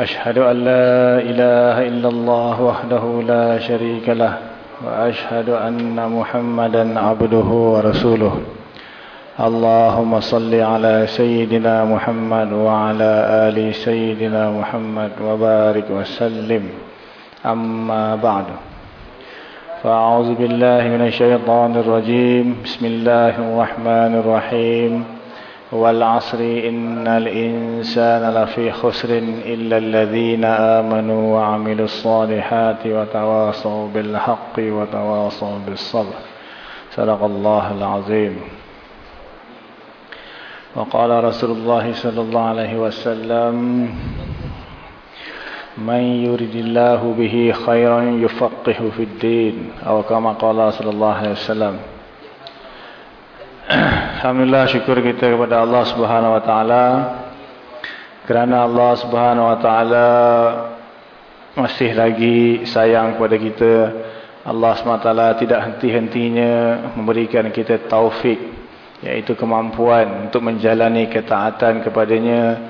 أشهد أن لا إله إلا الله وحده لا شريك له وأشهد أن محمدا عبده ورسوله. اللهم صل على سيدنا محمد وعلى آل سيدنا محمد وبارك وسلم. أما بعد فأعوذ بالله من الشيطان الرجيم. بسم الله الرحمن الرحيم. والعصر إن الإنسان لفي خسر إلا الذين آمنوا وعملوا الصالحات وتواصوا بالحق وتواصوا بالصبر. صدق الله العظيم. وقال رسول الله صلى الله عليه وسلم من يرد الله به خيرا يفقه في الدين. أو كما قال صلى الله عليه وسلم Alhamdulillah syukur kita kepada Allah Subhanahu wa taala kerana Allah Subhanahu wa taala masih lagi sayang kepada kita. Allah SWT tidak henti-hentinya memberikan kita taufik iaitu kemampuan untuk menjalani ketaatan kepadanya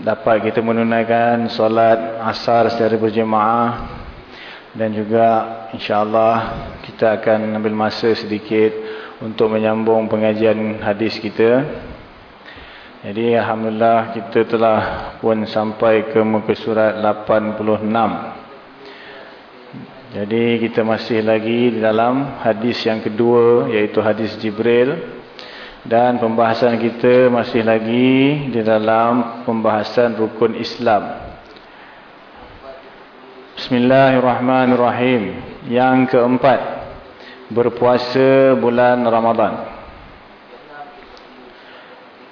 dapat kita menunaikan solat asar secara berjemaah dan juga insyaAllah kita akan ambil masa sedikit untuk menyambung pengajian hadis kita. Jadi Alhamdulillah kita telah pun sampai ke muka surat 86. Jadi kita masih lagi di dalam hadis yang kedua iaitu hadis Jibril. Dan pembahasan kita masih lagi di dalam pembahasan rukun Islam. Bismillahirrahmanirrahim. Yang keempat, berpuasa bulan Ramadan.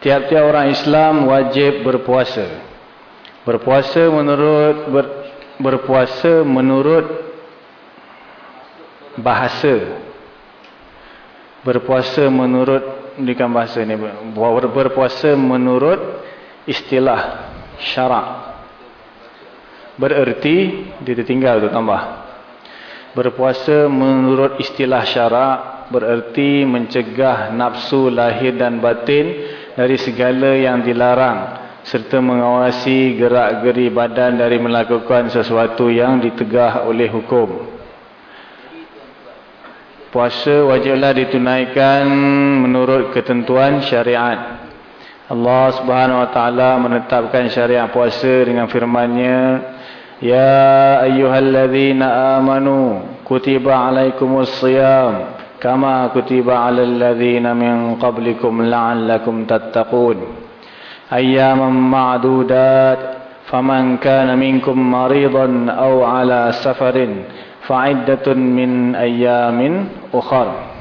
Tiap-tiap orang Islam wajib berpuasa. Berpuasa menurut ber, berpuasa menurut bahasa. Berpuasa menurut bukan bahasa ni berpuasa menurut istilah syarak. Bererti dia tertinggal tu tambah. Berpuasa menurut istilah syarak bererti mencegah nafsu lahir dan batin dari segala yang dilarang serta mengawasi gerak-geri badan dari melakukan sesuatu yang ditegah oleh hukum. Puasa wajiblah ditunaikan menurut ketentuan syariat. Allah Subhanahu wa taala menetapkan syariat puasa dengan firman-Nya Ya ayyuhalladzina amanu kutiba alaikumus siyam kama kutiba alal ladzina min qablikum la'allakum tattaqun ayyaman ma'dudat faman kana minkum maridan aw ala safarin fa'iddatun min ayyamin ukhra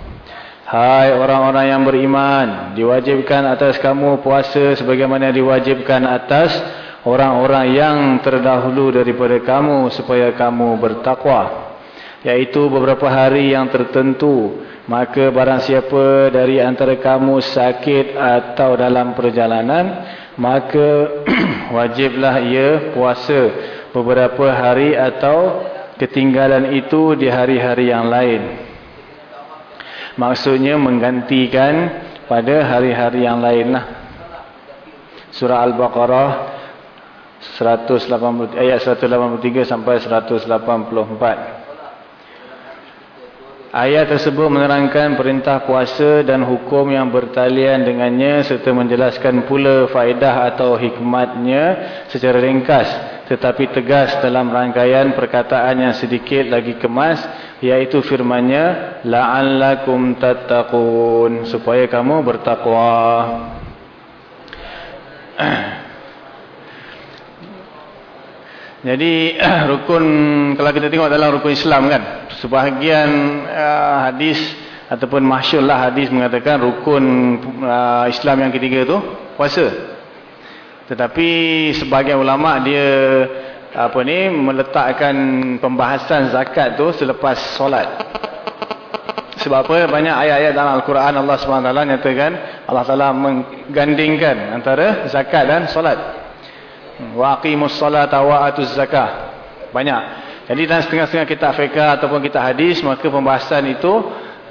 Hai orang-orang yang beriman diwajibkan atas kamu puasa sebagaimana diwajibkan atas orang-orang yang terdahulu daripada kamu supaya kamu bertakwa. Yaitu beberapa hari yang tertentu. Maka barang siapa dari antara kamu sakit atau dalam perjalanan maka wajiblah ia puasa beberapa hari atau ketinggalan itu di hari-hari yang lain. Maksudnya menggantikan pada hari-hari yang lain lah. surah Al-Baqarah 180 ayat 183 sampai 184. Ayat tersebut menerangkan perintah puasa dan hukum yang bertalian dengannya serta menjelaskan pula faedah atau hikmatnya secara ringkas tetapi tegas dalam rangkaian perkataan yang sedikit lagi kemas iaitu firman-Nya la'allakum tattaqun supaya kamu bertakwa. Jadi rukun kalau kita tengok dalam rukun Islam kan sebahagian uh, hadis ataupun masyhurlah hadis mengatakan rukun uh, Islam yang ketiga tu puasa. Tetapi sebagian ulama dia apa ni meletakkan pembahasan zakat tu selepas solat. Sebab apa? Banyak ayat-ayat dalam Al-Quran Allah SWT nyatakan Allah Taala menggandingkan antara zakat dan solat. Wa aqimus salata wa atuz zakah. Banyak. Jadi dalam setengah-setengah kitab fiqh ataupun kitab hadis maka pembahasan itu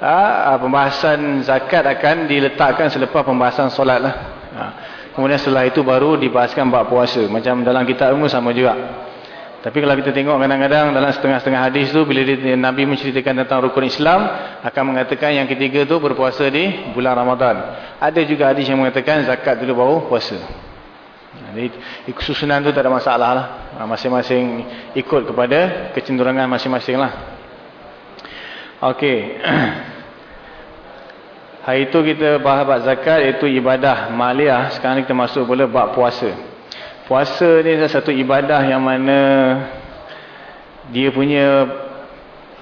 aa, pembahasan zakat akan diletakkan selepas pembahasan solat lah. Ha. Kemudian setelah itu baru dibahaskan bab puasa. Macam dalam kitab ilmu sama juga. Tapi kalau kita tengok kadang-kadang dalam setengah-setengah hadis tu bila Nabi menceritakan tentang rukun Islam akan mengatakan yang ketiga tu berpuasa di bulan Ramadan. Ada juga hadis yang mengatakan zakat dulu baru puasa. Jadi susunan tu tak ada masalah lah. Ha, masing-masing ikut kepada kecenderungan masing-masing lah. Okey. Hari itu kita bahas bab zakat iaitu ibadah maliyah. Sekarang kita masuk pula bab puasa. Puasa ni adalah satu ibadah yang mana dia punya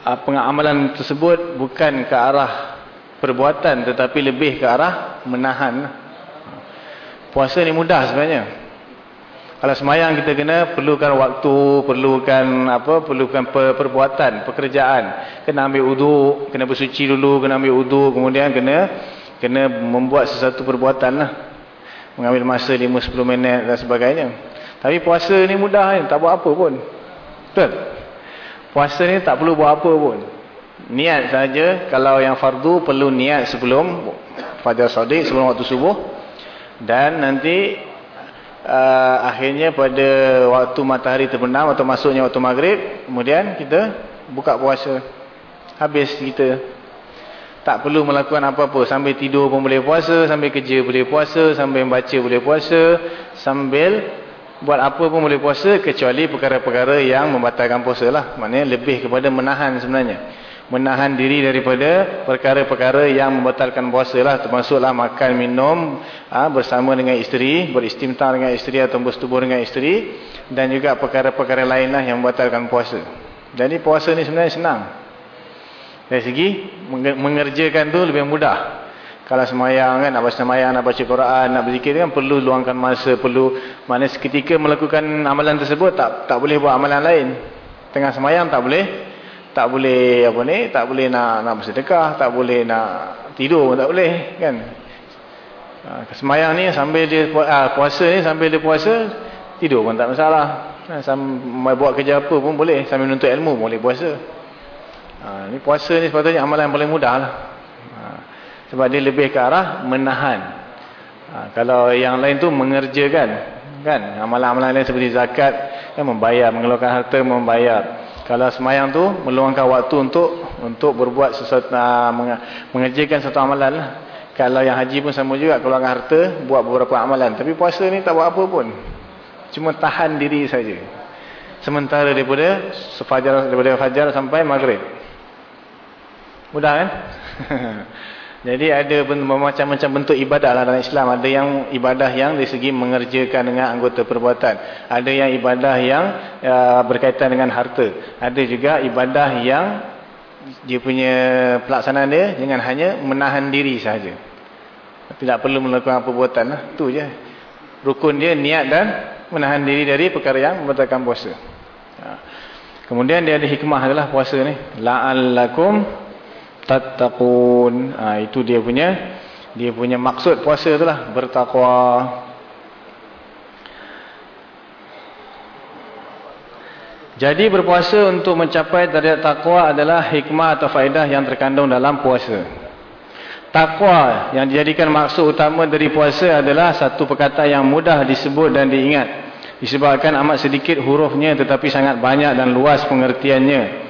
ah, pengamalan tersebut bukan ke arah perbuatan tetapi lebih ke arah menahan. Puasa ni mudah sebenarnya. Kalau semayang kita kena perlukan waktu, perlukan apa? Perlukan perbuatan, pekerjaan. Kena ambil uduk, kena bersuci dulu, kena ambil uduk, kemudian kena kena membuat sesuatu perbuatan lah mengambil masa 5-10 minit dan sebagainya. Tapi puasa ni mudah ni, tak buat apa pun. Betul? Puasa ni tak perlu buat apa pun. Niat saja kalau yang fardu perlu niat sebelum fajar sadiq, sebelum waktu subuh. Dan nanti uh, akhirnya pada waktu matahari terbenam atau masuknya waktu maghrib, kemudian kita buka puasa. Habis kita tak perlu melakukan apa-apa. Sambil tidur pun boleh puasa. Sambil kerja boleh puasa. Sambil baca boleh puasa. Sambil buat apa pun boleh puasa. Kecuali perkara-perkara yang membatalkan puasa lah. Maknanya lebih kepada menahan sebenarnya. Menahan diri daripada perkara-perkara yang membatalkan puasa lah. Termasuklah makan, minum ha, bersama dengan isteri. Beristimta dengan isteri atau bersetubuh dengan isteri. Dan juga perkara-perkara lain lah yang membatalkan puasa. Jadi puasa ni sebenarnya senang. Dari segi mengerjakan tu lebih mudah. Kalau semayang kan, nak baca semayang, nak baca Quran, nak berzikir kan perlu luangkan masa, perlu mana seketika melakukan amalan tersebut tak tak boleh buat amalan lain. Tengah semayang tak boleh tak boleh apa ni, tak boleh nak nak bersedekah, tak boleh nak tidur pun tak boleh kan. Ha, semayang ni sambil dia ha, puasa ni sambil dia puasa tidur pun tak masalah. Ha, sambil buat kerja apa pun boleh, sambil menuntut ilmu boleh puasa. Ha, ini puasa ni sepatutnya amalan yang paling mudah lah. Ha, sebab dia lebih ke arah menahan. Ha, kalau yang lain tu mengerjakan. Kan? Amalan-amalan lain seperti zakat. Kan? Membayar, mengeluarkan harta, membayar. Kalau semayang tu meluangkan waktu untuk untuk berbuat sesuatu, uh, mengerjakan satu amalan lah. Kalau yang haji pun sama juga. Keluarkan harta, buat beberapa amalan. Tapi puasa ni tak buat apa pun. Cuma tahan diri saja. Sementara daripada sefajar, daripada fajar sampai maghrib. Mudah kan? Jadi ada macam-macam bentuk ibadah lah dalam Islam. Ada yang ibadah yang dari segi mengerjakan dengan anggota perbuatan. Ada yang ibadah yang uh, berkaitan dengan harta. Ada juga ibadah yang dia punya pelaksanaan dia dengan hanya menahan diri sahaja. Tidak perlu melakukan perbuatan lah. Itu je. Rukun dia niat dan menahan diri dari perkara yang membatalkan puasa. Ha. Kemudian dia ada hikmah adalah puasa ni. La'allakum tattaqun. Ha, itu dia punya dia punya maksud puasa itulah bertakwa. Jadi berpuasa untuk mencapai darjat takwa adalah hikmah atau faedah yang terkandung dalam puasa. Takwa yang dijadikan maksud utama dari puasa adalah satu perkataan yang mudah disebut dan diingat. Disebabkan amat sedikit hurufnya tetapi sangat banyak dan luas pengertiannya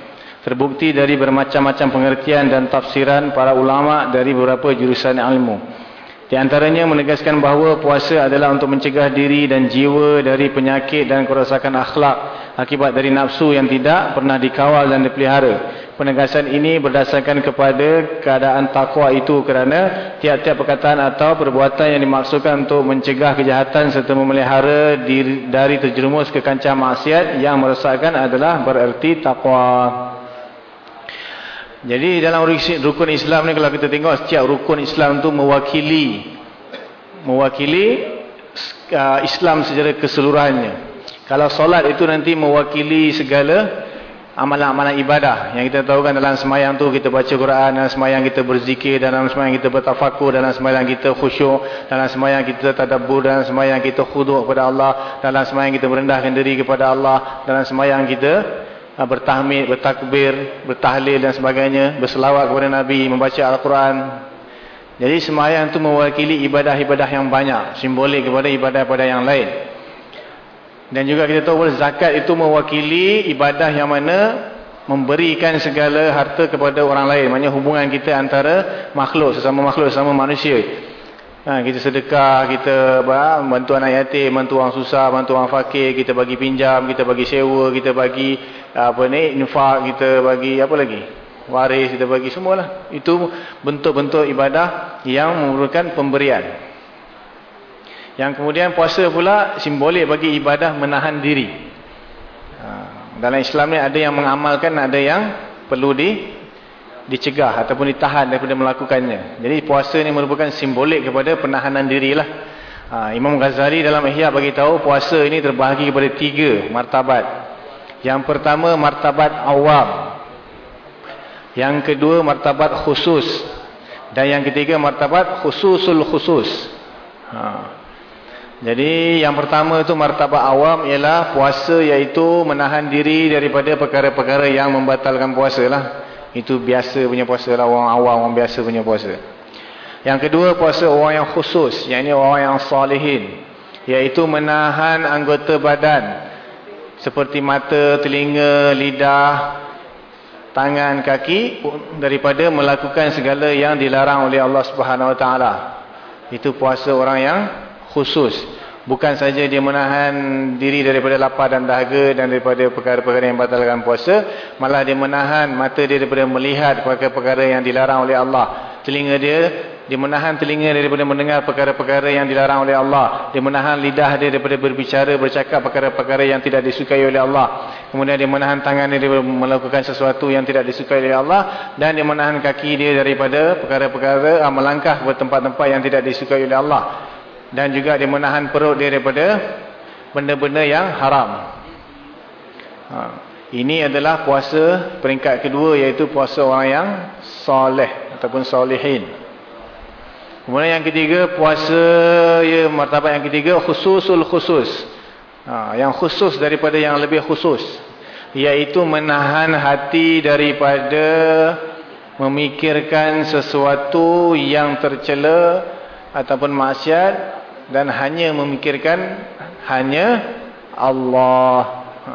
Terbukti dari bermacam-macam pengertian dan tafsiran para ulama dari beberapa jurusan ilmu. Di antaranya menegaskan bahawa puasa adalah untuk mencegah diri dan jiwa dari penyakit dan kerosakan akhlak akibat dari nafsu yang tidak pernah dikawal dan dipelihara. Penegasan ini berdasarkan kepada keadaan takwa itu kerana tiap-tiap perkataan atau perbuatan yang dimaksudkan untuk mencegah kejahatan serta memelihara diri dari terjerumus ke kancah maksiat yang merosakkan adalah bererti takwa. Jadi dalam rukun Islam ni kalau kita tengok setiap rukun Islam tu mewakili mewakili uh, Islam secara keseluruhannya. Kalau solat itu nanti mewakili segala amalan-amalan ibadah. Yang kita tahu kan dalam semayang tu kita baca Quran, dalam semayang kita berzikir, dalam semayang kita bertafakur, dalam semayang kita khusyuk, dalam semayang kita tadabbur, dalam semayang kita khuduk kepada Allah, dalam semayang kita merendahkan diri kepada Allah, dalam semayang kita bertahmid, bertakbir, bertahlil dan sebagainya, berselawat kepada Nabi, membaca Al-Quran, jadi semayang itu mewakili ibadah-ibadah yang banyak. Simbolik kepada ibadah-ibadah yang lain. Dan juga kita tahu bahawa zakat itu mewakili ibadah yang mana memberikan segala harta kepada orang lain. Maksudnya hubungan kita antara makhluk, sesama makhluk, sesama manusia. Ha, kita sedekah, kita bantu anak yatim, bantu orang susah, bantu orang fakir, kita bagi pinjam, kita bagi sewa, kita bagi apa ni, infak, kita bagi apa lagi? waris kita bagi semualah. Itu bentuk-bentuk ibadah yang memerlukan pemberian. Yang kemudian puasa pula simbolik bagi ibadah menahan diri. Ha, dalam Islam ni ada yang mengamalkan ada yang perlu di dicegah ataupun ditahan daripada melakukannya jadi puasa ni merupakan simbolik kepada penahanan dirilah ha, Imam Ghazali dalam Ihya bagi tahu puasa ini terbahagi kepada tiga martabat yang pertama martabat awam yang kedua martabat khusus. Dan yang ketiga martabat khususul khusus. Ha. Jadi yang pertama itu martabat awam ialah puasa iaitu menahan diri daripada perkara-perkara yang membatalkan puasa lah. Itu biasa punya puasa lah orang awam, orang biasa punya puasa. Yang kedua puasa orang yang khusus. Yang ini orang yang salihin. Iaitu menahan anggota badan. Seperti mata, telinga, lidah, tangan kaki daripada melakukan segala yang dilarang oleh Allah Subhanahu Taala. Itu puasa orang yang khusus. Bukan saja dia menahan diri daripada lapar dan dahaga dan daripada perkara-perkara yang batalkan puasa, malah dia menahan mata dia daripada melihat perkara-perkara yang dilarang oleh Allah. Telinga dia dia menahan telinga daripada mendengar perkara-perkara yang dilarang oleh Allah. Dia menahan lidah dia daripada berbicara, bercakap perkara-perkara yang tidak disukai oleh Allah. Kemudian dia menahan tangan dia daripada melakukan sesuatu yang tidak disukai oleh Allah. Dan dia menahan kaki dia daripada perkara-perkara ah, melangkah ke tempat-tempat yang tidak disukai oleh Allah. Dan juga dia menahan perut dia daripada benda-benda yang haram. Ha. Ini adalah puasa peringkat kedua iaitu puasa orang yang soleh ataupun solehin. Kemudian yang ketiga puasa ya martabat yang ketiga khususul khusus. Ha, yang khusus daripada yang lebih khusus iaitu menahan hati daripada memikirkan sesuatu yang tercela ataupun maksiat dan hanya memikirkan hanya Allah. Ha.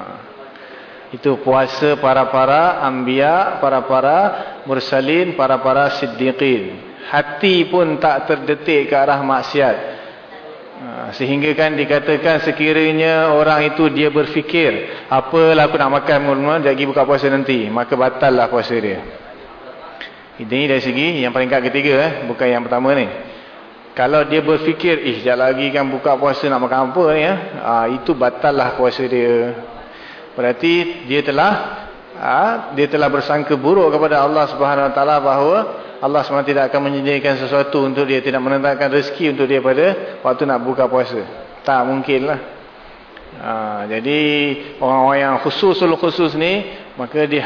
Itu puasa para-para anbiya, para-para mursalin, para-para siddiqin hati pun tak terdetik ke arah maksiat. Ha, sehingga kan dikatakan sekiranya orang itu dia berfikir, apalah aku nak makan mula-mula, dia pergi buka puasa nanti, maka batal lah puasa dia. Ini dari segi yang peringkat ketiga, eh? bukan yang pertama ni. Kalau dia berfikir, ih sekejap lagi kan buka puasa nak makan apa eh? ha, itu batal lah puasa dia. Berarti dia telah ha, dia telah bersangka buruk kepada Allah Subhanahu Taala bahawa Allah SWT tidak akan menyediakan sesuatu untuk dia. Tidak menentangkan rezeki untuk dia pada waktu nak buka puasa. Tak mungkin lah. Ha, jadi orang-orang yang khusus khusus ni maka dia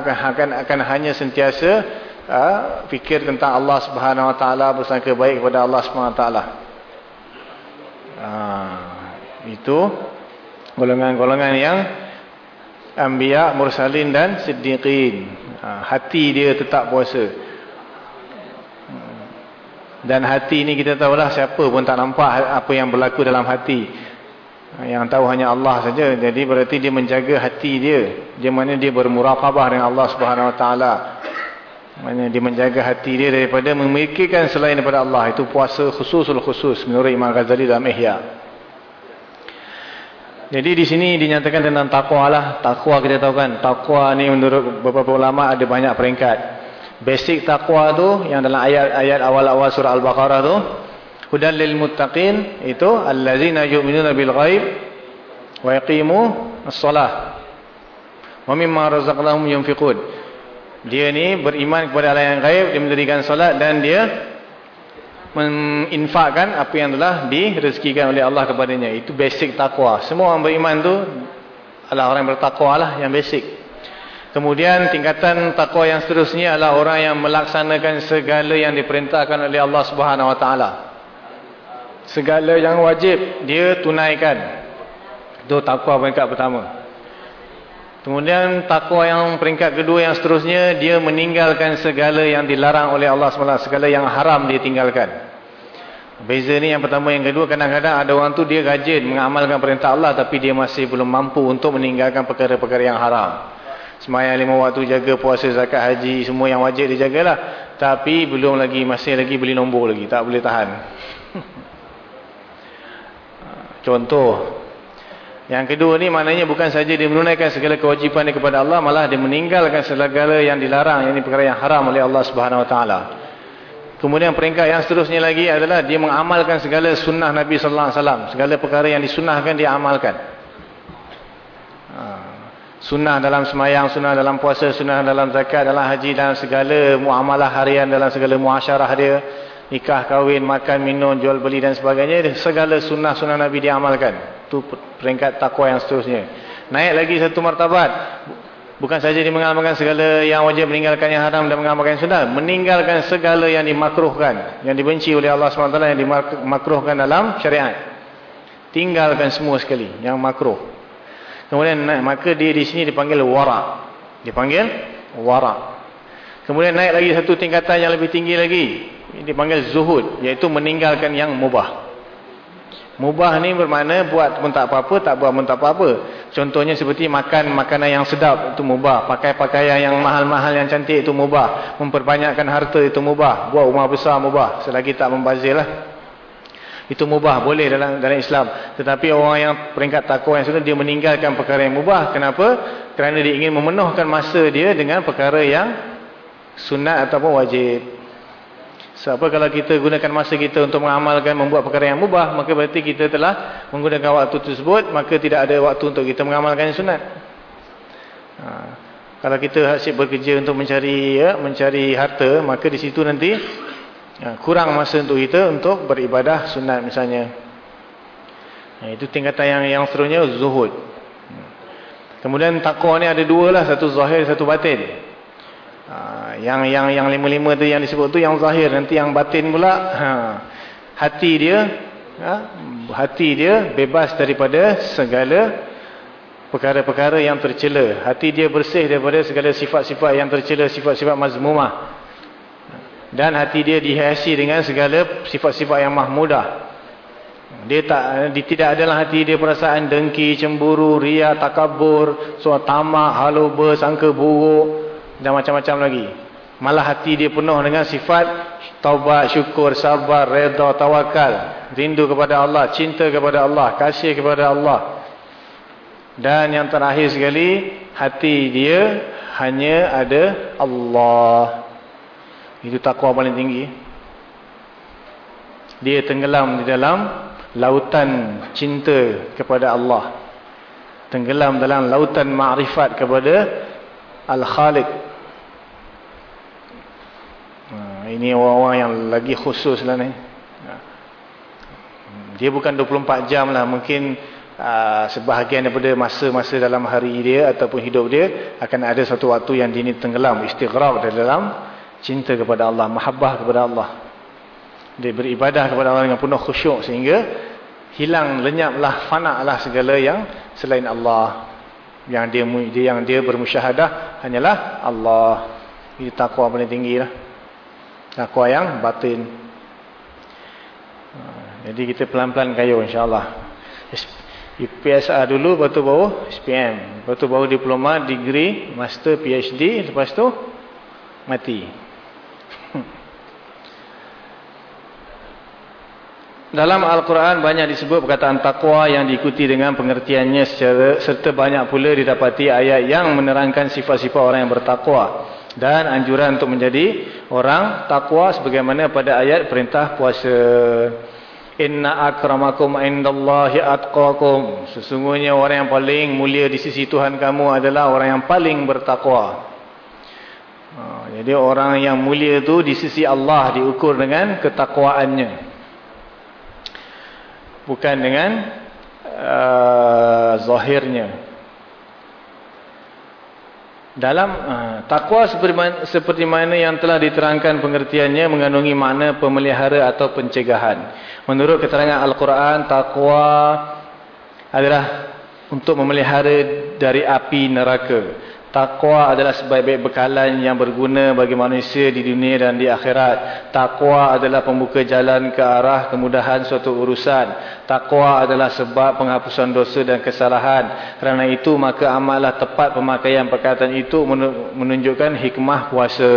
akan akan akan hanya sentiasa ha, fikir tentang Allah Subhanahu Wa Taala bersangka baik kepada Allah Subhanahu Wa Taala. Ha, itu golongan-golongan yang anbiya, mursalin dan siddiqin. Ha, hati dia tetap puasa. Dan hati ini kita tahulah siapa pun tak nampak apa yang berlaku dalam hati. Yang tahu hanya Allah saja. Jadi berarti dia menjaga hati dia. Dia mana dia bermuraqabah dengan Allah Subhanahu Wa Taala. Mana dia menjaga hati dia daripada memikirkan selain daripada Allah. Itu puasa khususul khusus menurut Imam Ghazali dalam Ihya. Jadi di sini dinyatakan tentang takwa lah. Takwa kita tahu kan. Takwa ni menurut beberapa ulama ada banyak peringkat. Basic taqwa tu yang dalam ayat-ayat awal-awal surah Al-Baqarah tu hudan lil muttaqin itu allazina yu'minuna bil ghaib wa yaqimu as-salah wa mimma razaqnahum yunfiqun. Dia ni beriman kepada Allah yang gaib, dia mendirikan solat dan dia Menginfakkan apa yang telah direzekikan oleh Allah kepadanya. Itu basic takwa. Semua orang beriman tu adalah orang bertakwa lah yang basic. Kemudian tingkatan takwa yang seterusnya adalah orang yang melaksanakan segala yang diperintahkan oleh Allah Subhanahu Wa Taala. Segala yang wajib dia tunaikan. Itu takwa peringkat pertama. Kemudian takwa yang peringkat kedua yang seterusnya dia meninggalkan segala yang dilarang oleh Allah SWT, segala yang haram dia tinggalkan. Beza ni yang pertama yang kedua kadang-kadang ada orang tu dia rajin mengamalkan perintah Allah tapi dia masih belum mampu untuk meninggalkan perkara-perkara yang haram. Semayang lima waktu jaga puasa zakat haji semua yang wajib dia jagalah tapi belum lagi masih lagi beli nombor lagi tak boleh tahan. Contoh yang kedua ni maknanya bukan saja dia menunaikan segala kewajipan dia kepada Allah, malah dia meninggalkan segala yang dilarang, yang ini perkara yang haram oleh Allah Subhanahu Wa Taala. Kemudian peringkat yang seterusnya lagi adalah dia mengamalkan segala sunnah Nabi Sallallahu Alaihi Wasallam, segala perkara yang disunahkan dia amalkan. Ha. Sunnah dalam semayang, sunnah dalam puasa, sunnah dalam zakat, dalam haji, dalam segala muamalah harian, dalam segala muasyarah dia nikah, kahwin, makan, minum, jual beli dan sebagainya segala sunnah-sunnah Nabi diamalkan itu peringkat takwa yang seterusnya. Naik lagi satu martabat. Bukan saja dia mengamalkan segala yang wajib meninggalkan yang haram dan mengamalkan yang sunnah meninggalkan segala yang dimakruhkan yang dibenci oleh Allah SWT yang dimakruhkan dalam syariat. Tinggalkan semua sekali yang makruh. Kemudian maka dia di sini dipanggil wara. Dipanggil wara. Kemudian naik lagi satu tingkatan yang lebih tinggi lagi dipanggil zuhud, iaitu meninggalkan yang mubah. Mubah ni bermakna buat pun tak apa-apa, tak buat pun tak apa-apa. Contohnya seperti makan makanan yang sedap, itu mubah. Pakai pakaian yang mahal-mahal, yang cantik, itu mubah. Memperbanyakkan harta, itu mubah. Buat rumah besar, mubah. Selagi tak membazir lah. Itu mubah, boleh dalam dalam Islam. Tetapi orang yang peringkat takwa yang sudah, dia meninggalkan perkara yang mubah. Kenapa? Kerana dia ingin memenuhkan masa dia dengan perkara yang sunat ataupun wajib. Sebab kalau kita gunakan masa kita untuk mengamalkan membuat perkara yang mubah, maka berarti kita telah menggunakan waktu tersebut, maka tidak ada waktu untuk kita mengamalkan sunat. Ha. Kalau kita asyik bekerja untuk mencari ya, mencari harta, maka di situ nanti ya, kurang masa untuk kita untuk beribadah sunat misalnya. Ha, itu tingkatan yang yang seterusnya zuhud. Kemudian takwa ni ada dua lah, satu zahir, satu batin. Ha, yang yang yang lima-lima tu yang disebut tu yang zahir nanti yang batin pula ha, hati dia ha, hati dia bebas daripada segala perkara-perkara yang tercela. Hati dia bersih daripada segala sifat-sifat yang tercela sifat-sifat mazmumah. Dan hati dia dihiasi dengan segala sifat-sifat yang mahmudah dia tak dia tidak adalah hati dia perasaan dengki cemburu riya takabur suat tamak haluba sangka buruk dan macam-macam lagi. Malah hati dia penuh dengan sifat taubat, syukur, sabar, redha, tawakal, rindu kepada Allah, cinta kepada Allah, kasih kepada Allah. Dan yang terakhir sekali, hati dia hanya ada Allah. Itu takwa paling tinggi. Dia tenggelam di dalam lautan cinta kepada Allah. Tenggelam dalam lautan ma'rifat kepada Al-Khaliq ini orang-orang yang lagi khusus lah ni. Dia bukan 24 jam lah. Mungkin uh, sebahagian daripada masa-masa dalam hari dia ataupun hidup dia akan ada satu waktu yang dia ni tenggelam. Istighraq dalam cinta kepada Allah. Mahabbah kepada Allah. Dia beribadah kepada Allah dengan penuh khusyuk sehingga hilang lenyaplah fanaklah segala yang selain Allah. Yang dia yang dia bermusyahadah hanyalah Allah. Itu takwa paling tinggi lah takwa yang batin. Ha, jadi kita pelan-pelan kayu insyaAllah. PSA dulu lepas tu baru SPM lepas tu baru diploma, degree master, PhD lepas tu mati. Dalam Al-Quran banyak disebut perkataan takwa yang diikuti dengan pengertiannya secara serta banyak pula didapati ayat yang menerangkan sifat-sifat orang yang bertakwa dan anjuran untuk menjadi orang takwa sebagaimana pada ayat perintah puasa inna akramakum indallahi atqakum sesungguhnya orang yang paling mulia di sisi Tuhan kamu adalah orang yang paling bertakwa ha, Jadi orang yang mulia tu di sisi Allah diukur dengan ketakwaannya. Bukan dengan uh, zahirnya. Dalam uh, takwa seperti seperti mana yang telah diterangkan pengertiannya mengandungi makna pemelihara atau pencegahan. Menurut keterangan Al-Quran, takwa adalah untuk memelihara dari api neraka. Takwa adalah sebaik-baik bekalan yang berguna bagi manusia di dunia dan di akhirat. Takwa adalah pembuka jalan ke arah kemudahan suatu urusan. Takwa adalah sebab penghapusan dosa dan kesalahan. Kerana itu maka amallah tepat pemakaian perkataan itu menunjukkan hikmah puasa.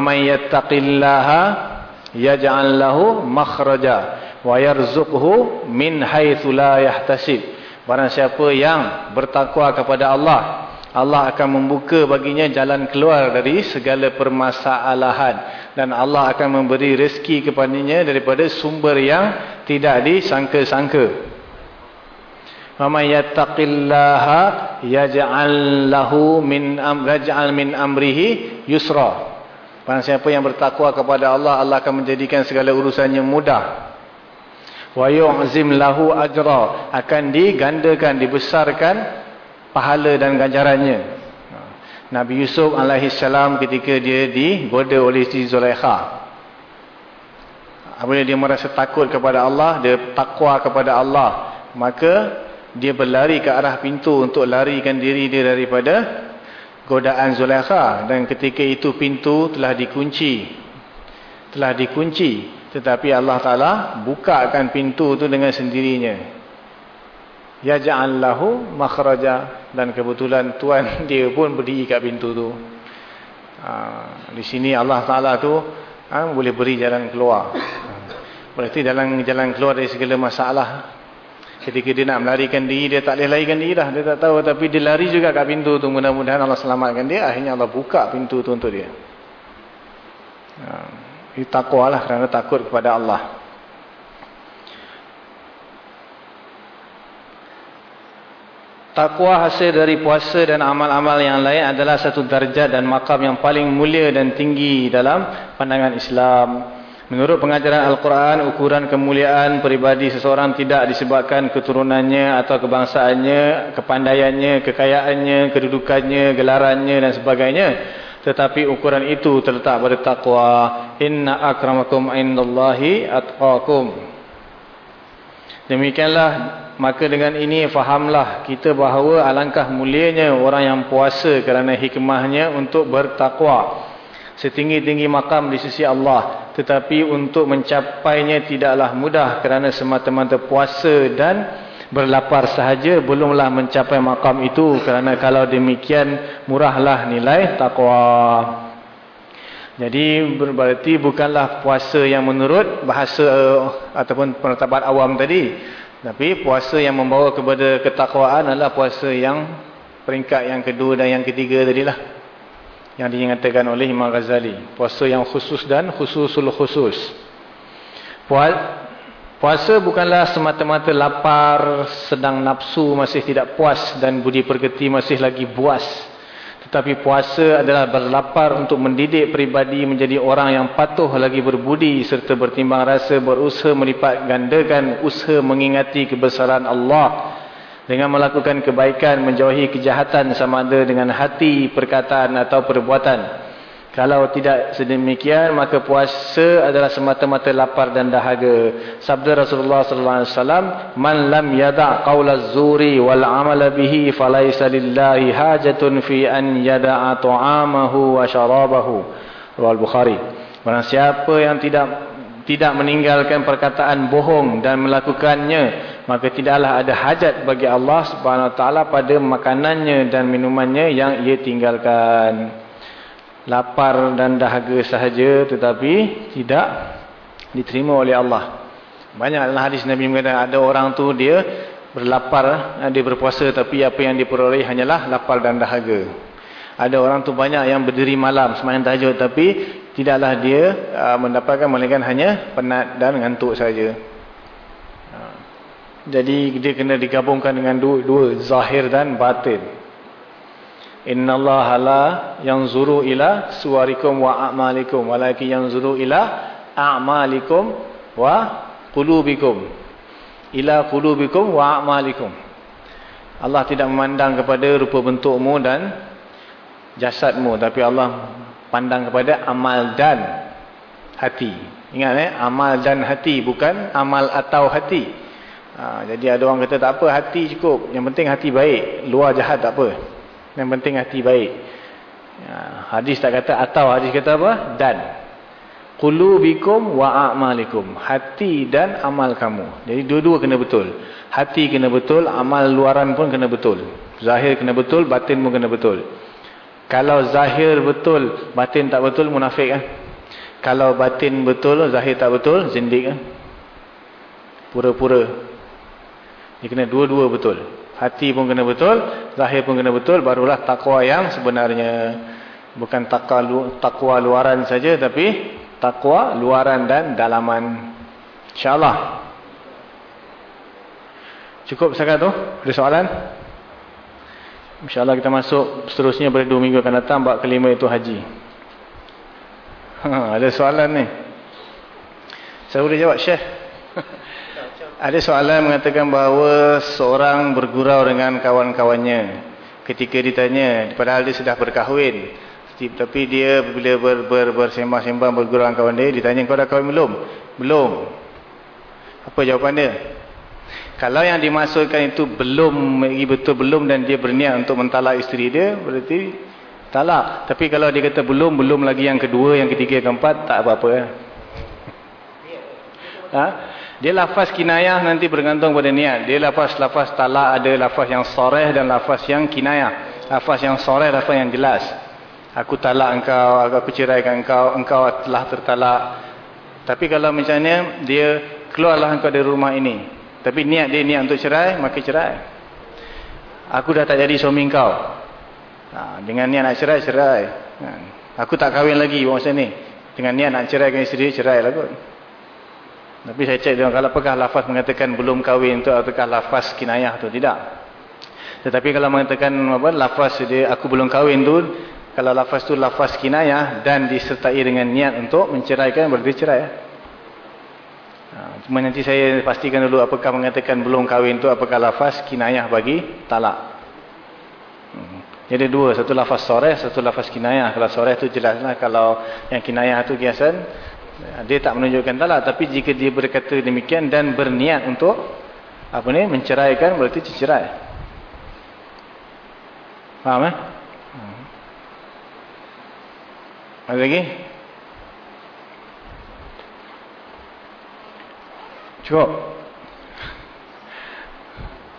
May yattaqillaha yaj'al lahu makhraja wa yarzuqhu min haitsu la yahtasib. Barang siapa yang bertakwa kepada Allah, Allah akan membuka baginya jalan keluar dari segala permasalahan. Dan Allah akan memberi rezeki kepadanya daripada sumber yang tidak disangka-sangka. Mama yattaqillaha yaj'al lahu min am yaj'al min amrihi yusra. Barang siapa yang bertakwa kepada Allah, Allah akan menjadikan segala urusannya mudah. Wa yu'zim lahu ajra. Akan digandakan, dibesarkan pahala dan ganjarannya. Nabi Yusuf AS ketika dia digoda oleh Siti Zulaikha. Apabila dia merasa takut kepada Allah, dia takwa kepada Allah. Maka dia berlari ke arah pintu untuk larikan diri dia daripada godaan Zulaikha. Dan ketika itu pintu telah dikunci. Telah dikunci. Tetapi Allah Ta'ala bukakan pintu itu dengan sendirinya yaj'al lahu makhraja dan kebetulan tuan dia pun berdiri kat pintu tu. Ha, di sini Allah Taala tu ha, boleh beri jalan keluar. Berarti dalam jalan keluar dari segala masalah. Ketika dia nak melarikan diri dia tak boleh larikan diri dah. Dia tak tahu tapi dia lari juga kat pintu tu. Mudah-mudahan Allah selamatkan dia. Akhirnya Allah buka pintu tu untuk dia. Ha, ini takwa lah kerana takut kepada Allah Takwa hasil dari puasa dan amal-amal yang lain adalah satu darjat dan makam yang paling mulia dan tinggi dalam pandangan Islam. Menurut pengajaran Al-Quran, ukuran kemuliaan peribadi seseorang tidak disebabkan keturunannya atau kebangsaannya, kepandaiannya, kekayaannya, kedudukannya, gelarannya dan sebagainya. Tetapi ukuran itu terletak pada takwa. Inna akramakum indallahi atqakum. Demikianlah maka dengan ini fahamlah kita bahawa alangkah mulianya orang yang puasa kerana hikmahnya untuk bertakwa. Setinggi-tinggi makam di sisi Allah. Tetapi untuk mencapainya tidaklah mudah kerana semata-mata puasa dan berlapar sahaja belumlah mencapai makam itu kerana kalau demikian murahlah nilai takwa. Jadi berarti bukanlah puasa yang menurut bahasa uh, ataupun penetapan awam tadi tapi puasa yang membawa kepada ketakwaan adalah puasa yang peringkat yang kedua dan yang ketiga tadilah. Yang dinyatakan oleh Imam Ghazali. Puasa yang khusus dan khususul khusus. Puasa bukanlah semata-mata lapar, sedang nafsu masih tidak puas dan budi pergeti masih lagi buas. Tetapi puasa adalah berlapar untuk mendidik peribadi menjadi orang yang patuh lagi berbudi serta bertimbang rasa berusaha melipat gandakan usaha mengingati kebesaran Allah dengan melakukan kebaikan menjauhi kejahatan sama ada dengan hati, perkataan atau perbuatan. Kalau tidak sedemikian maka puasa adalah semata-mata lapar dan dahaga. Sabda Rasulullah sallallahu alaihi wasallam, "Man lam yada' qaulaz zuri wal 'amala bihi falaysa lillahi hajatun fi an yada'a ta'amahu wa syarabahu." Riwayat Bukhari. Barang siapa yang tidak tidak meninggalkan perkataan bohong dan melakukannya, maka tidaklah ada hajat bagi Allah Subhanahu taala pada makanannya dan minumannya yang ia tinggalkan lapar dan dahaga sahaja tetapi tidak diterima oleh Allah. Banyak dalam hadis Nabi mengatakan ada orang tu dia berlapar, dia berpuasa tapi apa yang diperoleh hanyalah lapar dan dahaga. Ada orang tu banyak yang berdiri malam sembahyang tahajud tapi tidaklah dia uh, mendapatkan melainkan hanya penat dan ngantuk saja. Uh, jadi dia kena digabungkan dengan dua, dua zahir dan batin. Innallaha la yanzuru ila suwarikum wa a'malikum walakin yanzuru ila a'malikum wa qulubikum. Ila qulubikum wa a'malikum. Allah tidak memandang kepada rupa bentukmu dan jasadmu tapi Allah pandang kepada amal dan hati. Ingat eh? Amal dan hati bukan amal atau hati. Ha, jadi ada orang kata tak apa hati cukup. Yang penting hati baik luar jahat tak apa yang penting hati baik. Ha, hadis tak kata atau hadis kata apa? Dan. Qulubikum wa a'malikum. Hati dan amal kamu. Jadi dua-dua kena betul. Hati kena betul amal luaran pun kena betul. Zahir kena betul batin pun kena betul. Kalau zahir betul batin tak betul munafik kan? Kalau batin betul zahir tak betul zindik kan? Pura-pura. Dia kena dua-dua betul hati pun kena betul zahir pun kena betul barulah takwa yang sebenarnya. Bukan takwa, takwa luaran saja tapi takwa luaran dan dalaman. Insyaallah. Cukup sekarang tu? Ada soalan? Insyaallah kita masuk. Seterusnya pada dua minggu akan datang bab kelima itu haji. Ha, ada soalan ni. Saya boleh jawab syekh ada soalan mengatakan bahawa seorang bergurau dengan kawan-kawannya ketika ditanya padahal dia sudah berkahwin tapi dia bila ber, ber, bersembang-sembang bergurau kawan dia, ditanya kau dah kahwin belum? Belum. Apa jawapan dia? Kalau yang dimaksudkan itu belum, betul belum dan dia berniat untuk mentalak isteri dia, berarti talak. Tapi kalau dia kata belum, belum lagi yang kedua, yang ketiga, yang keempat, tak apa-apa. Ha? Dia lafaz kinayah nanti bergantung pada niat. Dia lafaz-lafaz talak ada lafaz yang soreh dan lafaz yang kinayah. Lafaz yang soreh, lafaz yang jelas aku talak engkau, aku ceraikan engkau, engkau telah tertalak. Tapi kalau misalnya dia keluarlah engkau dari rumah ini. Tapi niat dia niat untuk cerai, maka cerai. Aku dah tak jadi suami engkau. Ha, dengan niat nak cerai, cerai. Ha, aku tak kahwin lagi masa ni. Dengan niat nak ceraikan isteri, cerai lah kot. Tapi saya cek dia kalau apakah lafaz mengatakan belum kahwin itu ataukah lafaz kinayah tu tidak. Tetapi kalau mengatakan apa lafaz dia aku belum kahwin tu kalau lafaz tu lafaz kinayah dan disertai dengan niat untuk menceraikan berarti cerai. Ha, cuma nanti saya pastikan dulu apakah mengatakan belum kahwin tu apakah lafaz kinayah bagi talak. Hmm. Jadi dua, satu lafaz soreh, satu lafaz kinayah. Kalau soreh tu jelaslah kalau yang kinayah tu kiasan dia tak menunjukkan talak tapi jika dia berkata demikian dan berniat untuk apa ni menceraikan berarti cerai. Faham eh? Ada lagi? Cukup?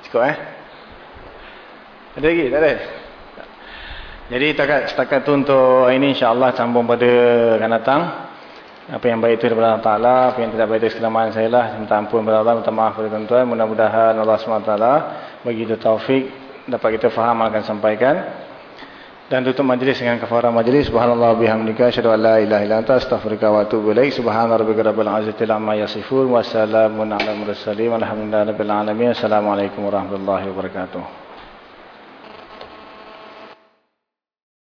Cukup eh? Ada lagi? Tak ada? Jadi setakat, setakat tu untuk ini insyaAllah sambung pada akan datang. Apa yang baik itu daripada Allah Ta'ala. Apa yang tidak baik itu sekelamaan saya lah. Minta ampun kepada Allah. Minta maaf kepada tuan-tuan. Mudah-mudahan Allah SWT bagi kita taufik. Dapat kita faham akan sampaikan. Dan tutup majlis dengan kafarah majlis. Subhanallah bihamdika. Asyadu an la ilaha ila anta. Astaghfirullah wa atubu ilaih. Subhanallah rabbika rabbil azatil amma yasifun. Wassalamun ala mursalim. Alhamdulillah alamin. Assalamualaikum warahmatullahi wabarakatuh.